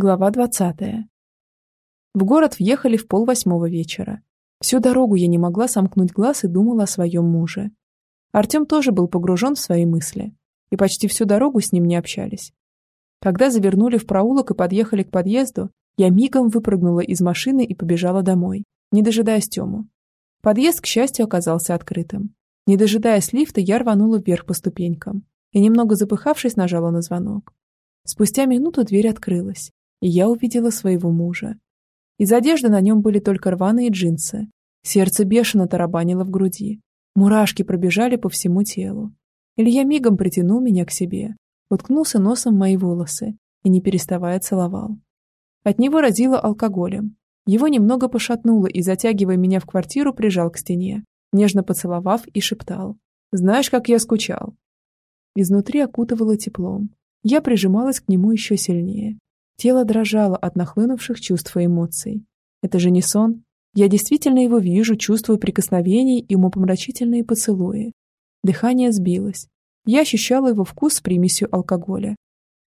Глава двадцатая. В город въехали в полвосьмого вечера. Всю дорогу я не могла сомкнуть глаз и думала о своем муже. Артем тоже был погружен в свои мысли, и почти всю дорогу с ним не общались. Когда завернули в проулок и подъехали к подъезду, я мигом выпрыгнула из машины и побежала домой, не дожидаясь Тему. Подъезд, к счастью, оказался открытым. Не дожидаясь лифта, я рванула вверх по ступенькам и, немного запыхавшись, нажала на звонок. Спустя минуту дверь открылась, и я увидела своего мужа. Из одежды на нем были только рваные джинсы. Сердце бешено тарабанило в груди. Мурашки пробежали по всему телу. Илья мигом притянул меня к себе, уткнулся носом в мои волосы и, не переставая, целовал. От него разило алкоголем. Его немного пошатнуло и, затягивая меня в квартиру, прижал к стене, нежно поцеловав и шептал. «Знаешь, как я скучал?» Изнутри окутывало теплом. Я прижималась к нему еще сильнее, Тело дрожало от нахлынувших чувств и эмоций. Это же не сон. Я действительно его вижу, чувствую прикосновения и умопомрачительные поцелуи. Дыхание сбилось. Я ощущала его вкус с примесью алкоголя.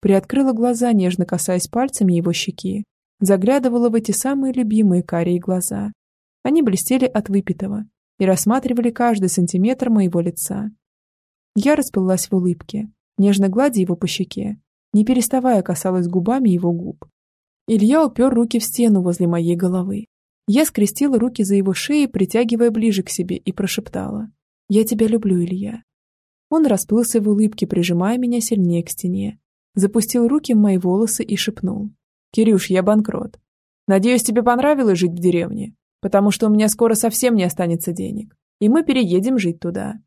Приоткрыла глаза, нежно касаясь пальцами его щеки. Заглядывала в эти самые любимые карие глаза. Они блестели от выпитого и рассматривали каждый сантиметр моего лица. Я расплылась в улыбке, нежно гладя его по щеке, не переставая касалась губами его губ. Илья упер руки в стену возле моей головы. Я скрестила руки за его шеей, притягивая ближе к себе, и прошептала. «Я тебя люблю, Илья». Он расплылся в улыбке, прижимая меня сильнее к стене. Запустил руки в мои волосы и шепнул. «Кирюш, я банкрот. Надеюсь, тебе понравилось жить в деревне, потому что у меня скоро совсем не останется денег, и мы переедем жить туда».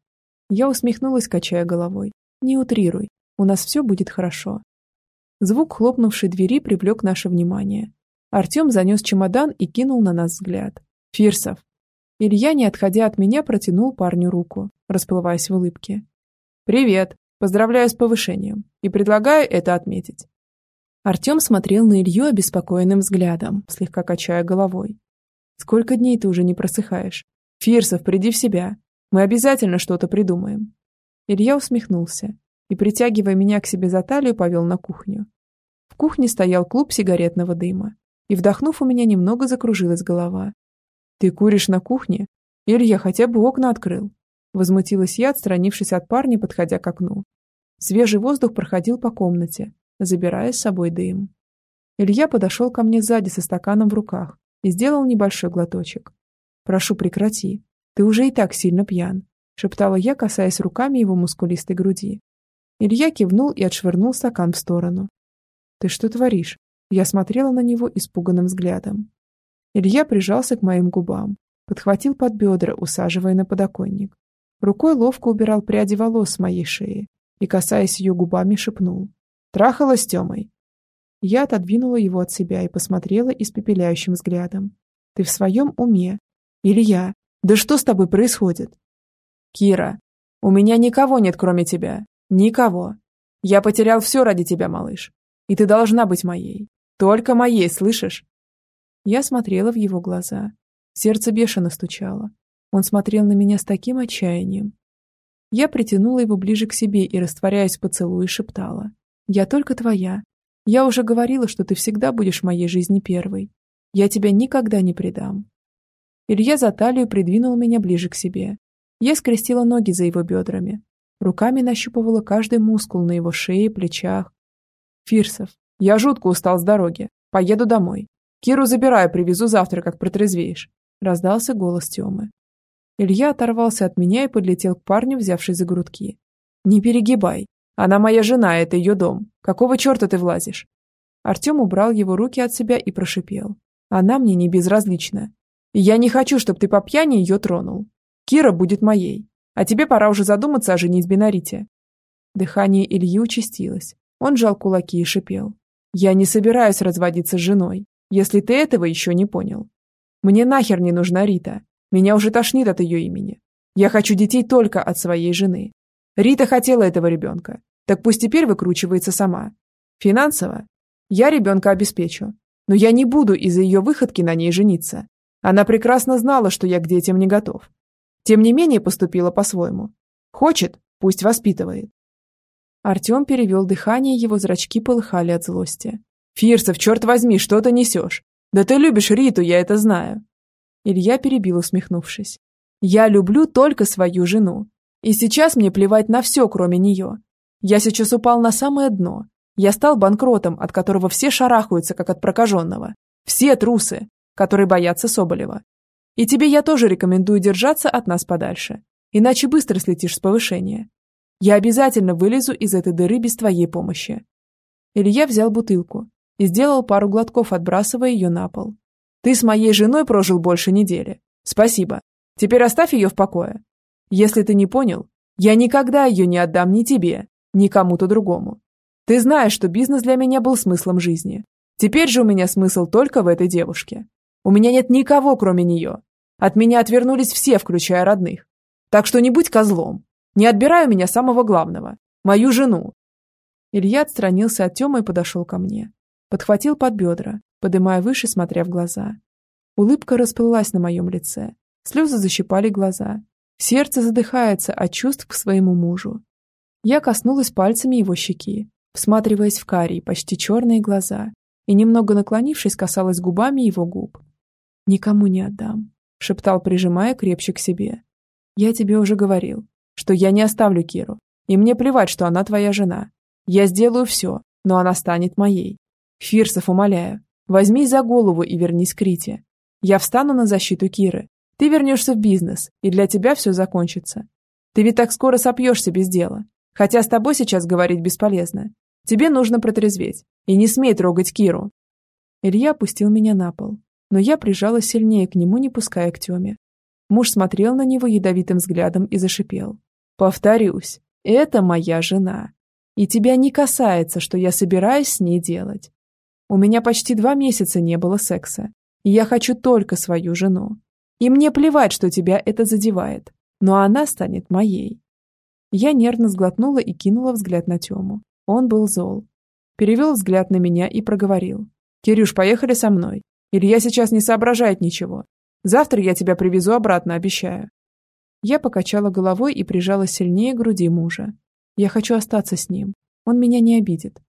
Я усмехнулась, качая головой. «Не утрируй, у нас все будет хорошо. Звук хлопнувшей двери привлек наше внимание. Артем занес чемодан и кинул на нас взгляд. «Фирсов!» Илья, не отходя от меня, протянул парню руку, расплываясь в улыбке. «Привет! Поздравляю с повышением и предлагаю это отметить». Артем смотрел на Илью обеспокоенным взглядом, слегка качая головой. «Сколько дней ты уже не просыхаешь? Фирсов, приди в себя. Мы обязательно что-то придумаем». Илья усмехнулся и, притягивая меня к себе за талию, повел на кухню. В кухне стоял клуб сигаретного дыма, и, вдохнув, у меня немного закружилась голова. «Ты куришь на кухне? Или я хотя бы окна открыл?» Возмутилась я, отстранившись от парня, подходя к окну. Свежий воздух проходил по комнате, забирая с собой дым. Илья подошел ко мне сзади со стаканом в руках и сделал небольшой глоточек. «Прошу, прекрати. Ты уже и так сильно пьян», — шептала я, касаясь руками его мускулистой груди. Илья кивнул и отшвырнул стакан в сторону. «Ты что творишь?» Я смотрела на него испуганным взглядом. Илья прижался к моим губам, подхватил под бедра, усаживая на подоконник. Рукой ловко убирал пряди волос с моей шеи и, касаясь ее губами, шепнул. «Трахала с Темой». Я отодвинула его от себя и посмотрела испепеляющим взглядом. «Ты в своем уме? Илья, да что с тобой происходит?» «Кира, у меня никого нет, кроме тебя. Никого. Я потерял все ради тебя, малыш. И ты должна быть моей. Только моей, слышишь?» Я смотрела в его глаза. Сердце бешено стучало. Он смотрел на меня с таким отчаянием. Я притянула его ближе к себе и, растворяясь в поцелуе, шептала. «Я только твоя. Я уже говорила, что ты всегда будешь в моей жизни первой. Я тебя никогда не предам». Илья за талию придвинул меня ближе к себе. Я скрестила ноги за его бедрами. Руками нащупывала каждый мускул на его шее, плечах, Фирсов, я жутко устал с дороги. Поеду домой. Киру забираю, привезу завтра, как протрезвеешь. Раздался голос Тёмы. Илья оторвался от меня и подлетел к парню, взявшись за грудки. «Не перегибай. Она моя жена, это ее дом. Какого черта ты влазишь?» Артем убрал его руки от себя и прошипел. «Она мне не безразлична. Я не хочу, чтобы ты по пьяни ее тронул. Кира будет моей. А тебе пора уже задуматься о женитьбе на Рите». Дыхание Ильи участилось. Он жал кулаки и шипел. «Я не собираюсь разводиться с женой, если ты этого еще не понял. Мне нахер не нужна Рита. Меня уже тошнит от ее имени. Я хочу детей только от своей жены. Рита хотела этого ребенка. Так пусть теперь выкручивается сама. Финансово? Я ребенка обеспечу. Но я не буду из-за ее выходки на ней жениться. Она прекрасно знала, что я к детям не готов. Тем не менее поступила по-своему. Хочет, пусть воспитывает. Артем перевел дыхание, его зрачки полыхали от злости. «Фирсов, черт возьми, что ты несешь? Да ты любишь Риту, я это знаю». Илья перебил, усмехнувшись. «Я люблю только свою жену. И сейчас мне плевать на все, кроме нее. Я сейчас упал на самое дно. Я стал банкротом, от которого все шарахаются, как от прокаженного. Все трусы, которые боятся Соболева. И тебе я тоже рекомендую держаться от нас подальше. Иначе быстро слетишь с повышения. Я обязательно вылезу из этой дыры без твоей помощи». Илья взял бутылку и сделал пару глотков, отбрасывая ее на пол. «Ты с моей женой прожил больше недели. Спасибо. Теперь оставь ее в покое. Если ты не понял, я никогда ее не отдам ни тебе, ни кому-то другому. Ты знаешь, что бизнес для меня был смыслом жизни. Теперь же у меня смысл только в этой девушке. У меня нет никого, кроме нее. От меня отвернулись все, включая родных. Так что не будь козлом. Не отбирай у меня самого главного. Мою жену. Илья отстранился от Тёмы и подошел ко мне. Подхватил под бедра, подымая выше, смотря в глаза. Улыбка расплылась на моем лице. Слезы защипали глаза. Сердце задыхается от чувств к своему мужу. Я коснулась пальцами его щеки, всматриваясь в карие, почти черные глаза, и, немного наклонившись, касалась губами его губ. «Никому не отдам», — шептал, прижимая крепче к себе. «Я тебе уже говорил, что я не оставлю Киру, и мне плевать, что она твоя жена. Я сделаю все, но она станет моей. Фирсов, умоляю, возьмись за голову и вернись к Рите. Я встану на защиту Киры. Ты вернешься в бизнес, и для тебя все закончится. Ты ведь так скоро сопьешься без дела. Хотя с тобой сейчас говорить бесполезно. Тебе нужно протрезветь. И не смей трогать Киру. Илья опустил меня на пол, но я прижалась сильнее к нему, не пуская к Тёме. Муж смотрел на него ядовитым взглядом и зашипел. «Повторюсь, это моя жена. И тебя не касается, что я собираюсь с ней делать. У меня почти два месяца не было секса, и я хочу только свою жену. И мне плевать, что тебя это задевает, но она станет моей». Я нервно сглотнула и кинула взгляд на Тему. Он был зол. Перевел взгляд на меня и проговорил. «Кирюш, поехали со мной. Илья сейчас не соображает ничего. Завтра я тебя привезу обратно, обещаю». Я покачала головой и прижала сильнее к груди мужа. Я хочу остаться с ним. Он меня не обидит.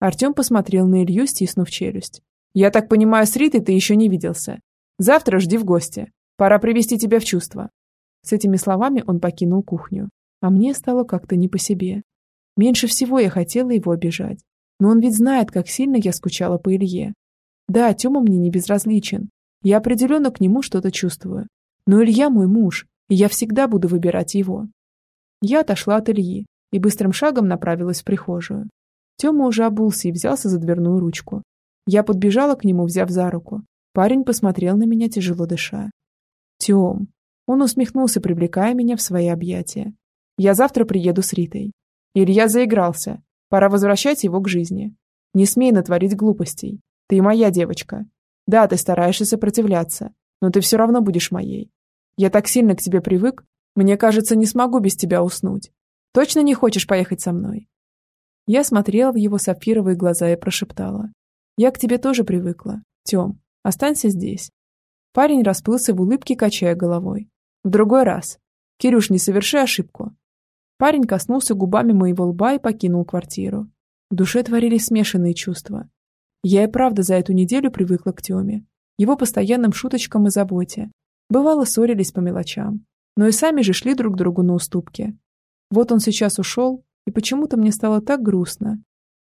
Артем посмотрел на Илью, стиснув челюсть. «Я так понимаю, с Ритой ты еще не виделся. Завтра жди в гости. Пора привести тебя в чувство». С этими словами он покинул кухню. А мне стало как-то не по себе. Меньше всего я хотела его обижать. Но он ведь знает, как сильно я скучала по Илье. Да, Тёма мне не безразличен. Я определенно к нему что-то чувствую. Но Илья мой муж, и я всегда буду выбирать его. Я отошла от Ильи и быстрым шагом направилась в прихожую. Тёма уже обулся и взялся за дверную ручку. Я подбежала к нему, взяв за руку. Парень посмотрел на меня, тяжело дыша. «Тём». Он усмехнулся, привлекая меня в свои объятия. «Я завтра приеду с Ритой. Илья заигрался. Пора возвращать его к жизни. Не смей натворить глупостей. Ты моя девочка. Да, ты стараешься сопротивляться, но ты все равно будешь моей. Я так сильно к тебе привык, мне кажется, не смогу без тебя уснуть. Точно не хочешь поехать со мной?» Я смотрела в его сапфировые глаза и прошептала. «Я к тебе тоже привыкла. Тем, останься здесь». Парень расплылся в улыбке, качая головой. «В другой раз. Кирюш, не соверши ошибку. Парень коснулся губами моего лба и покинул квартиру. В душе творились смешанные чувства. Я и правда за эту неделю привыкла к Тёме, его постоянным шуточкам и заботе. Бывало, ссорились по мелочам, но и сами же шли друг другу на уступки. Вот он сейчас ушел, и почему-то мне стало так грустно.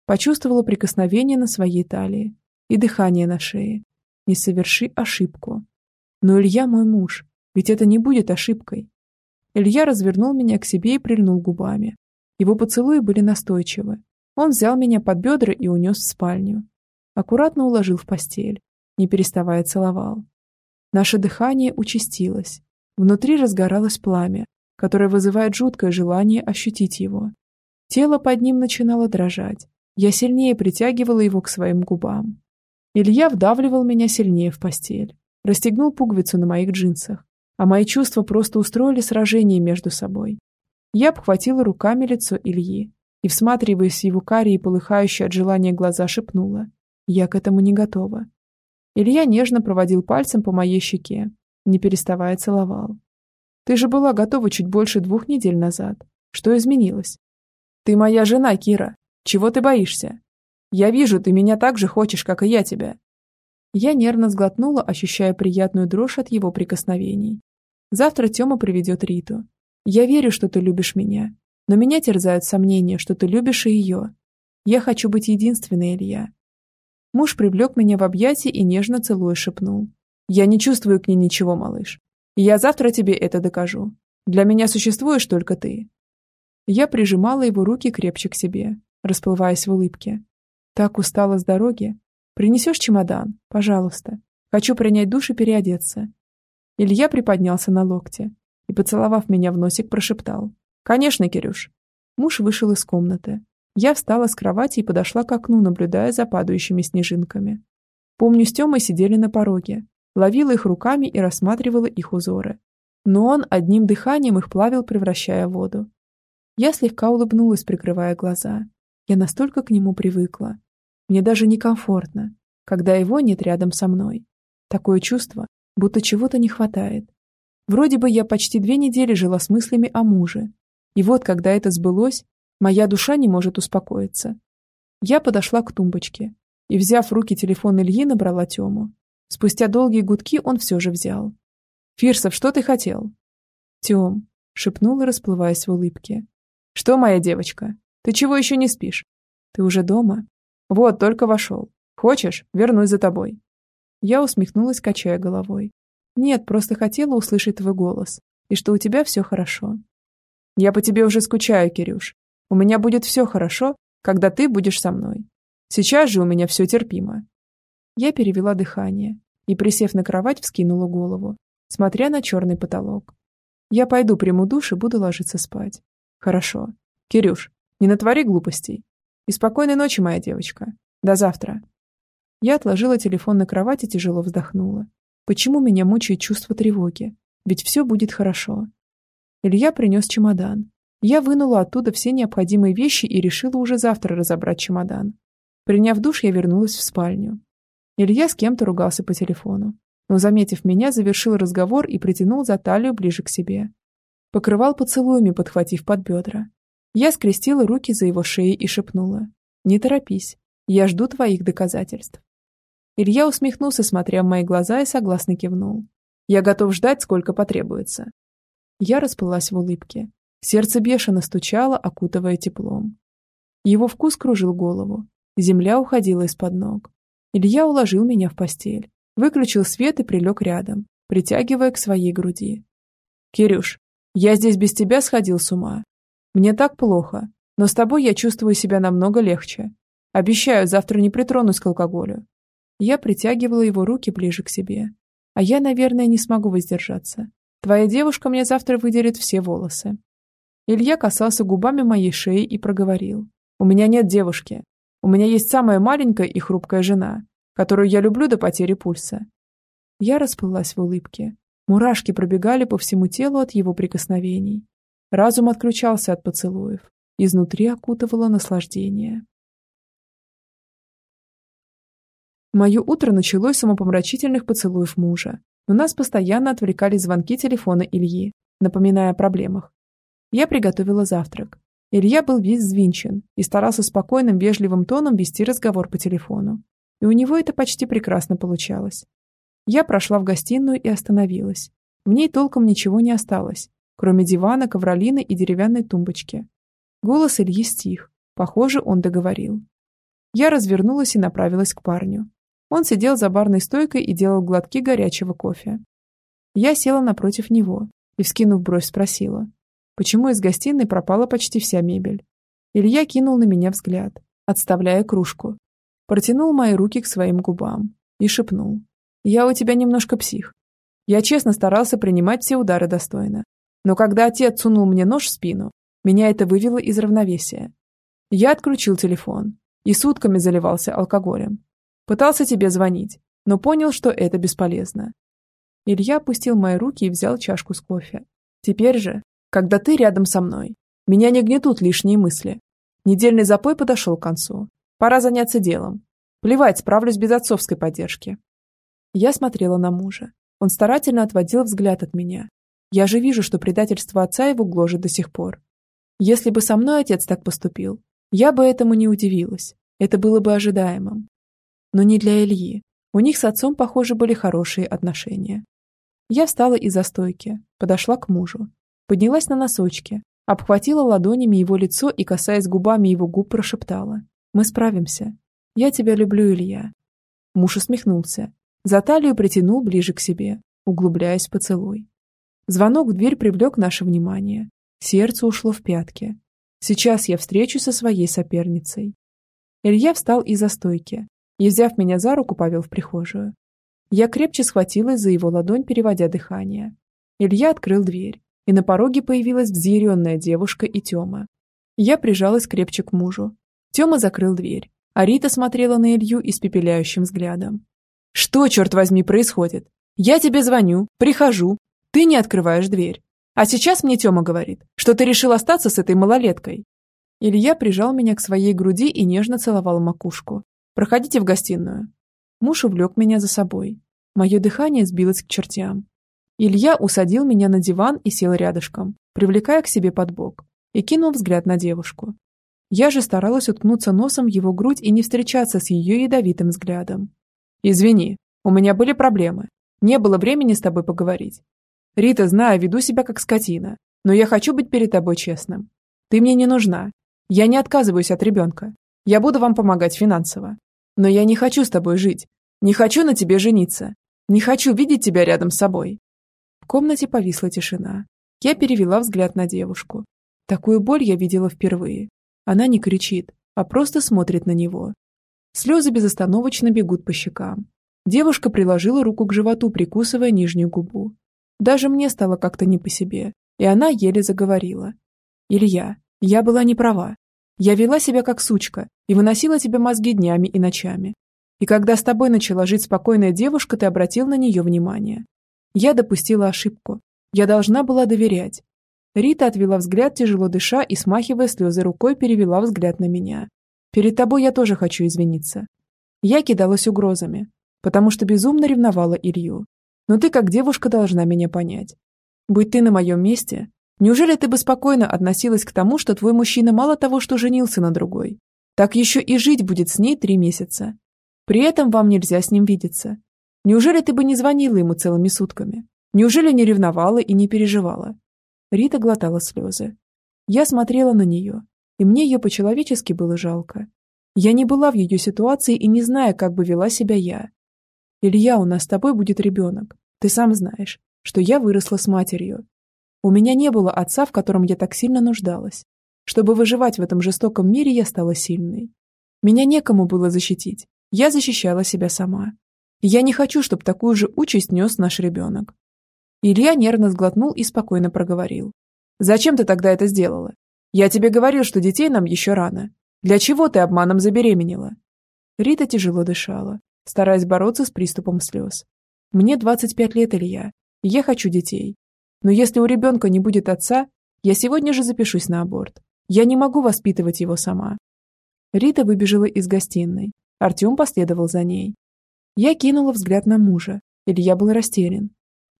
Почувствовала прикосновение на своей талии и дыхание на шее. Не соверши ошибку. Но Илья мой муж, ведь это не будет ошибкой. Илья развернул меня к себе и прильнул губами. Его поцелуи были настойчивы. Он взял меня под бедра и унес в спальню. Аккуратно уложил в постель, не переставая целовал. Наше дыхание участилось. Внутри разгоралось пламя, которое вызывает жуткое желание ощутить его. Тело под ним начинало дрожать. Я сильнее притягивала его к своим губам. Илья вдавливал меня сильнее в постель, расстегнул пуговицу на моих джинсах, а мои чувства просто устроили сражение между собой. Я обхватила руками лицо Ильи и, всматриваясь в его карие полыхающие от желания глаза, шепнула. Я к этому не готова. Илья нежно проводил пальцем по моей щеке, не переставая целовал. Ты же была готова чуть больше двух недель назад. Что изменилось? Ты моя жена, Кира. Чего ты боишься? Я вижу, ты меня так же хочешь, как и я тебя. Я нервно сглотнула, ощущая приятную дрожь от его прикосновений. Завтра Тёма приведет Риту. Я верю, что ты любишь меня, но меня терзают сомнения, что ты любишь и ее. Я хочу быть единственной, Илья. Муж привлек меня в объятия и нежно целуя шепнул. Я не чувствую к ней ничего, малыш. Я завтра тебе это докажу. Для меня существуешь только ты. Я прижимала его руки крепче к себе, расплываясь в улыбке. Так устала с дороги, Принесешь чемодан? Пожалуйста. Хочу принять душ и переодеться». Илья приподнялся на локте и, поцеловав меня в носик, прошептал. «Конечно, Кирюш». Муж вышел из комнаты. Я встала с кровати и подошла к окну, наблюдая за падающими снежинками. Помню, с Тёмой сидели на пороге, ловила их руками и рассматривала их узоры. Но он одним дыханием их плавил, превращая в воду. Я слегка улыбнулась, прикрывая глаза. Я настолько к нему привыкла, мне даже некомфортно, когда его нет рядом со мной. Такое чувство, будто чего-то не хватает. Вроде бы я почти две недели жила с мыслями о муже. И вот, когда это сбылось, моя душа не может успокоиться. Я подошла к тумбочке и, взяв в руки телефон Ильи, набрала Тему. Спустя долгие гудки он все же взял. «Фирсов, что ты хотел?» «Тем», — шепнула, расплываясь в улыбке. «Что, моя девочка? Ты чего еще не спишь? Ты уже дома?» «Вот, только вошел. Хочешь, вернусь за тобой». Я усмехнулась, качая головой. «Нет, просто хотела услышать твой голос, и что у тебя все хорошо». «Я по тебе уже скучаю, Кирюш. У меня будет все хорошо, когда ты будешь со мной. Сейчас же у меня все терпимо». Я перевела дыхание и, присев на кровать, вскинула голову, смотря на черный потолок. «Я пойду приму душ и буду ложиться спать». «Хорошо. Кирюш, не натвори глупостей. И спокойной ночи, моя девочка. До завтра. Я отложила телефон на кровать и тяжело вздохнула. Почему меня мучает чувство тревоги? Ведь все будет хорошо. Илья принес чемодан. Я вынула оттуда все необходимые вещи и решила уже завтра разобрать чемодан. Приняв душ, я вернулась в спальню. Илья с кем-то ругался по телефону, но, заметив меня, завершил разговор и притянул за талию ближе к себе. Покрывал поцелуями, подхватив под бедра. Я скрестила руки за его шеей и шепнула. «Не торопись. Я жду твоих доказательств». Илья усмехнулся, смотря в мои глаза, и согласно кивнул. «Я готов ждать, сколько потребуется». Я расплылась в улыбке. Сердце бешено стучало, окутывая теплом. Его вкус кружил голову. Земля уходила из-под ног. Илья уложил меня в постель, выключил свет и прилег рядом, притягивая к своей груди. «Кирюш, я здесь без тебя сходил с ума. Мне так плохо, но с тобой я чувствую себя намного легче. Обещаю, завтра не притронусь к алкоголю. Я притягивала его руки ближе к себе. А я, наверное, не смогу воздержаться. Твоя девушка мне завтра выделит все волосы. Илья касался губами моей шеи и проговорил. У меня нет девушки. У меня есть самая маленькая и хрупкая жена, которую я люблю до потери пульса. Я расплылась в улыбке. Мурашки пробегали по всему телу от его прикосновений. Разум отключался от поцелуев. Изнутри окутывало наслаждение. Мое утро началось с самопомрачительных поцелуев мужа, но нас постоянно отвлекали звонки телефона Ильи, напоминая о проблемах. Я приготовила завтрак. Илья был весь взвинчен и старался спокойным, вежливым тоном вести разговор по телефону. И у него это почти прекрасно получалось. Я прошла в гостиную и остановилась. В ней толком ничего не осталось, кроме дивана, ковролины и деревянной тумбочки. Голос Ильи стих. Похоже, он договорил. Я развернулась и направилась к парню. Он сидел за барной стойкой и делал глотки горячего кофе. Я села напротив него и, вскинув бровь, спросила, почему из гостиной пропала почти вся мебель. Илья кинул на меня взгляд, отставляя кружку. Протянул мои руки к своим губам и шепнул. «Я у тебя немножко псих. Я честно старался принимать все удары достойно. Но когда отец сунул мне нож в спину, меня это вывело из равновесия. Я отключил телефон и сутками заливался алкоголем. Пытался тебе звонить, но понял, что это бесполезно. Илья опустил мои руки и взял чашку с кофе. Теперь же, когда ты рядом со мной, меня не гнетут лишние мысли. Недельный запой подошел к концу. Пора заняться делом. Плевать, справлюсь без отцовской поддержки. Я смотрела на мужа. Он старательно отводил взгляд от меня, я же вижу, что предательство отца его гложет до сих пор. Если бы со мной отец так поступил, я бы этому не удивилась. Это было бы ожидаемым. Но не для Ильи. У них с отцом, похоже, были хорошие отношения. Я встала из-за стойки, подошла к мужу, поднялась на носочки, обхватила ладонями его лицо и, касаясь губами его губ, прошептала. «Мы справимся. Я тебя люблю, Илья». Муж усмехнулся. За талию притянул ближе к себе, углубляясь поцелуй. Звонок в дверь привлек наше внимание. Сердце ушло в пятки. Сейчас я встречусь со своей соперницей. Илья встал из-за стойки и, взяв меня за руку, повел в прихожую. Я крепче схватилась за его ладонь, переводя дыхание. Илья открыл дверь, и на пороге появилась взъяренная девушка и Тёма. Я прижалась крепче к мужу. Тёма закрыл дверь, а Рита смотрела на Илью испепеляющим взглядом. «Что, черт возьми, происходит? Я тебе звоню, прихожу, ты не открываешь дверь. А сейчас мне Тёма говорит, что ты решил остаться с этой малолеткой». Илья прижал меня к своей груди и нежно целовал макушку. «Проходите в гостиную». Муж увлек меня за собой. Мое дыхание сбилось к чертям. Илья усадил меня на диван и сел рядышком, привлекая к себе под бок, и кинул взгляд на девушку. Я же старалась уткнуться носом в его грудь и не встречаться с ее ядовитым взглядом. «Извини, у меня были проблемы. Не было времени с тобой поговорить. Рита, знаю, веду себя как скотина, но я хочу быть перед тобой честным. Ты мне не нужна. Я не отказываюсь от ребенка. Я буду вам помогать финансово. Но я не хочу с тобой жить. Не хочу на тебе жениться. Не хочу видеть тебя рядом с собой. Комнате повисла тишина. Я перевела взгляд на девушку. Такую боль я видела впервые. Она не кричит, а просто смотрит на него. Слезы безостановочно бегут по щекам. Девушка приложила руку к животу, прикусывая нижнюю губу. Даже мне стало как-то не по себе, и она еле заговорила. «Илья, я была не права. Я вела себя как сучка и выносила тебе мозги днями и ночами. И когда с тобой начала жить спокойная девушка, ты обратил на нее внимание. Я допустила ошибку. Я должна была доверять. Рита отвела взгляд, тяжело дыша, и, смахивая слезы рукой, перевела взгляд на меня. «Перед тобой я тоже хочу извиниться». Я кидалась угрозами, потому что безумно ревновала Илью. Но ты как девушка должна меня понять. Будь ты на моем месте, Неужели ты бы спокойно относилась к тому, что твой мужчина мало того, что женился на другой, так еще и жить будет с ней три месяца? При этом вам нельзя с ним видеться. Неужели ты бы не звонила ему целыми сутками? Неужели не ревновала и не переживала? Рита глотала слезы. Я смотрела на нее, и мне ее по-человечески было жалко. Я не была в ее ситуации и не знаю, как бы вела себя я. Илья, у нас с тобой будет ребенок. Ты сам знаешь, что я выросла с матерью, у меня не было отца, в котором я так сильно нуждалась. Чтобы выживать в этом жестоком мире, я стала сильной. Меня некому было защитить. Я защищала себя сама. Я не хочу, чтобы такую же участь нес наш ребенок. Илья нервно сглотнул и спокойно проговорил. «Зачем ты тогда это сделала? Я тебе говорил, что детей нам еще рано. Для чего ты обманом забеременела?» Рита тяжело дышала, стараясь бороться с приступом слез. «Мне 25 лет, Илья, и я хочу детей. Но если у ребенка не будет отца, я сегодня же запишусь на аборт. Я не могу воспитывать его сама. Рита выбежала из гостиной. Артем последовал за ней. Я кинула взгляд на мужа. Илья был растерян.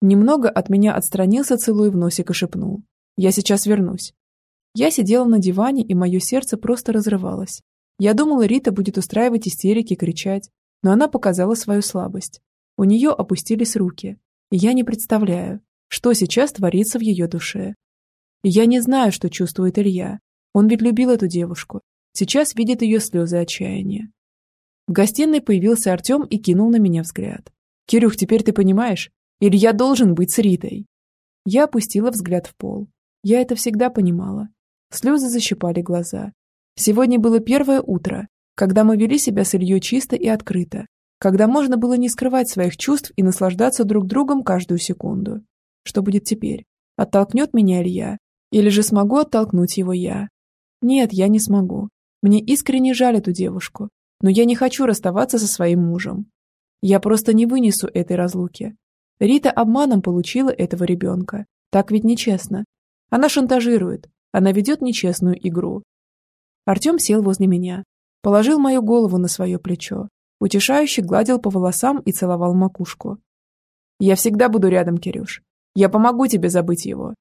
Немного от меня отстранился, целуя в носик и шепнул. «Я сейчас вернусь». Я сидела на диване, и мое сердце просто разрывалось. Я думала, Рита будет устраивать истерики, кричать, но она показала свою слабость. У нее опустились руки, и я не представляю, что сейчас творится в ее душе. Я не знаю, что чувствует Илья. Он ведь любил эту девушку. Сейчас видит ее слезы отчаяния. В гостиной появился Артем и кинул на меня взгляд. «Кирюх, теперь ты понимаешь? Илья должен быть с Ритой». Я опустила взгляд в пол. Я это всегда понимала. Слезы защипали глаза. Сегодня было первое утро, когда мы вели себя с Ильей чисто и открыто, когда можно было не скрывать своих чувств и наслаждаться друг другом каждую секунду. Что будет теперь? Оттолкнет меня Илья? Или же смогу оттолкнуть его я? Нет, я не смогу. Мне искренне жаль эту девушку, но я не хочу расставаться со своим мужем. Я просто не вынесу этой разлуки. Рита обманом получила этого ребенка. Так ведь нечестно. Она шантажирует. Она ведет нечестную игру. Артем сел возле меня. Положил мою голову на свое плечо. Утешающе гладил по волосам и целовал макушку. «Я всегда буду рядом, Кирюш. Я помогу тебе забыть его.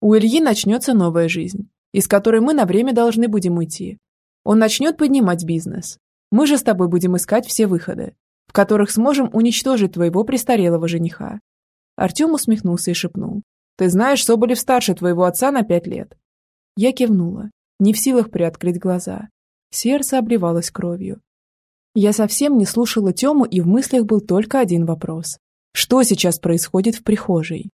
У Ильи начнется новая жизнь, из которой мы на время должны будем уйти. Он начнет поднимать бизнес. Мы же с тобой будем искать все выходы, в которых сможем уничтожить твоего престарелого жениха». Артем усмехнулся и шепнул. «Ты знаешь, Соболев старше твоего отца на пять лет». Я кивнула, не в силах приоткрыть глаза. Сердце обливалось кровью. Я совсем не слушала Тему, и в мыслях был только один вопрос. Что сейчас происходит в прихожей?